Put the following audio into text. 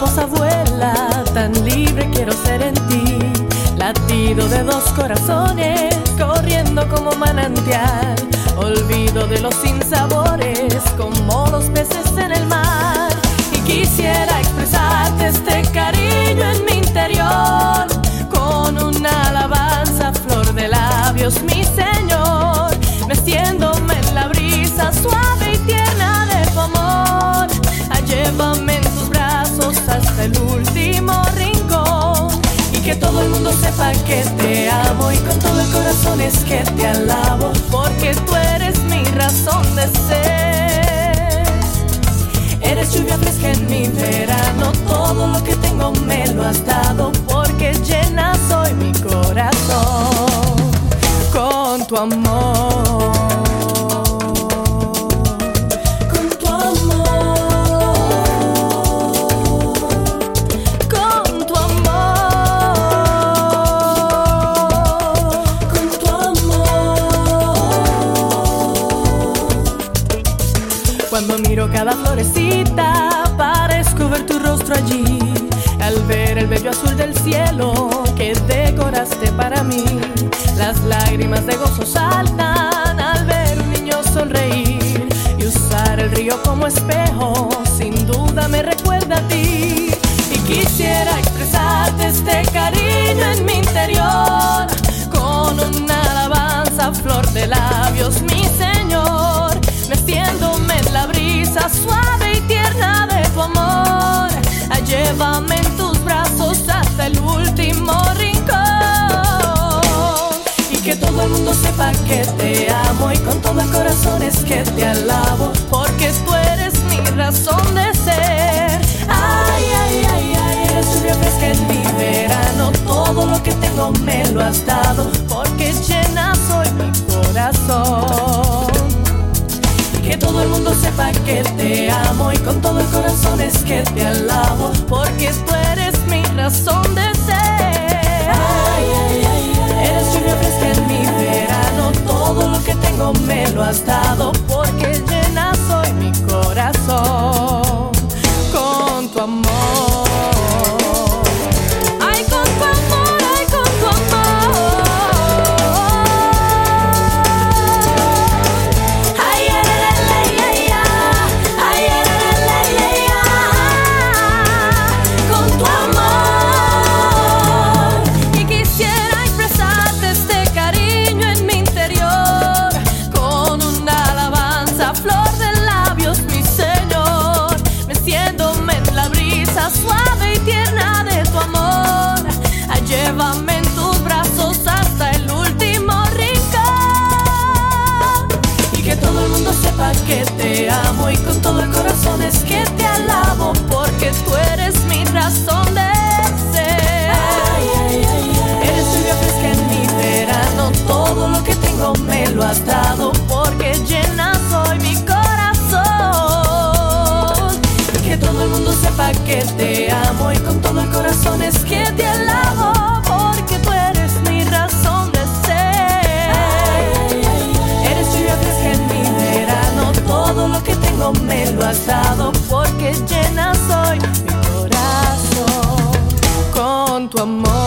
mariposa vuela, tan libre quiero ser en ti. Latido de dos corazones, mundo sepa que te amo y con todo el corazón es que te alabo porque tú eres mi razón de ser. Eres lluvia fresca en mi verano, todo lo que tengo me lo has dado porque llena soy mi corazón con tu amor. Cuando miro cada florecita, parezco ver tu rostro allí. Al ver el bello azul del cielo que decoraste para mí, las lágrimas de gozo saltan al ver un niño sonreír y usar el río como espejo. Sin duda me recuerda a ti y quisiera expresarte este cariño en mi interior con una alabanza, flor de labios, mi suave y tierna de tu amor. Llévame en tus brazos hasta el último rincón y que todo el mundo sepa que te amo y con todo el corazón es que te alabo porque tú eres mi razón de ser. Ay, ay, ay, ay, eres lluvia fresca en mi verano, todo lo que tengo me lo has dado porque llena soy mi corazón. Todo el mundo sepa que te amo y con todo el corazón es que te alabo Llévame en tus brazos hasta el último rincón y que todo el mundo sepa que te amo y con todo el corazón es que te alabo porque tú eres mi razón de ser. Eres lluvia fresca en mi verano, todo lo que tengo me lo has dado porque llena soy mi corazón. Y que todo el mundo sepa que te amo y con todo el corazón es que porque llena soy mi corazón con tu amor.